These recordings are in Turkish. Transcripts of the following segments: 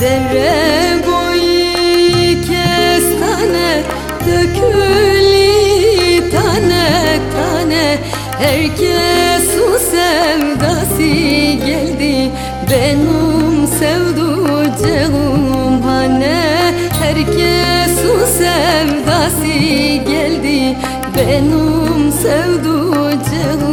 Dere boyu kestane Dökülü tane tane. Herkes su sevdası geldi Benim sevducağım hane Herkes su sevdası geldi Benim sevducağım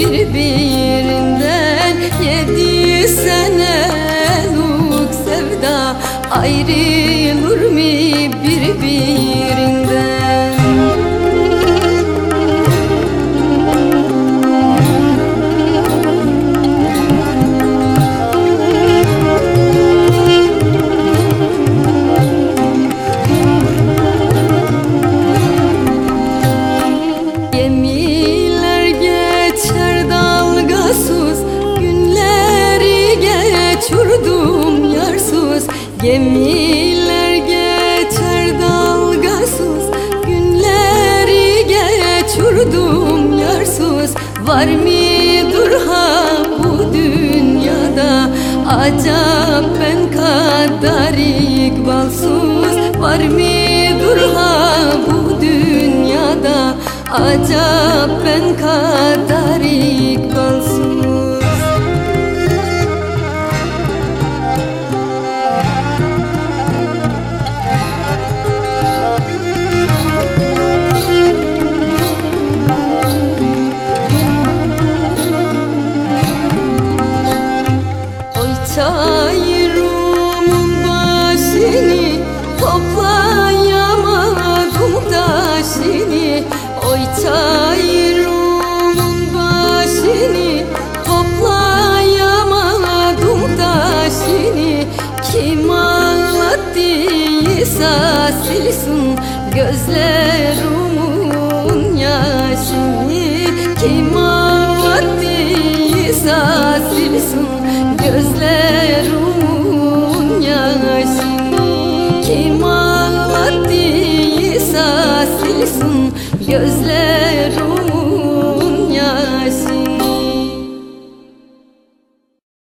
birbirinden Yedi senelik sevda. Ayrılır mı birbirinden Gemiler geçer dalgasız Günleri geçirdim yarsız. Var mıdır ha bu dünyada? Acap ben kadar ikbalsız. Var mıdır ha bu dünyada? Acap ben kadar ikbalsız çayırımın başını Toplayamadım taşını Oy çayırımın başını Toplayamadım taşını Kim ağlattıysa silsin Gözlerimin yaşını. Kim ağlattıysa silsin Gözlerimin Kalsın gözlerun yaşı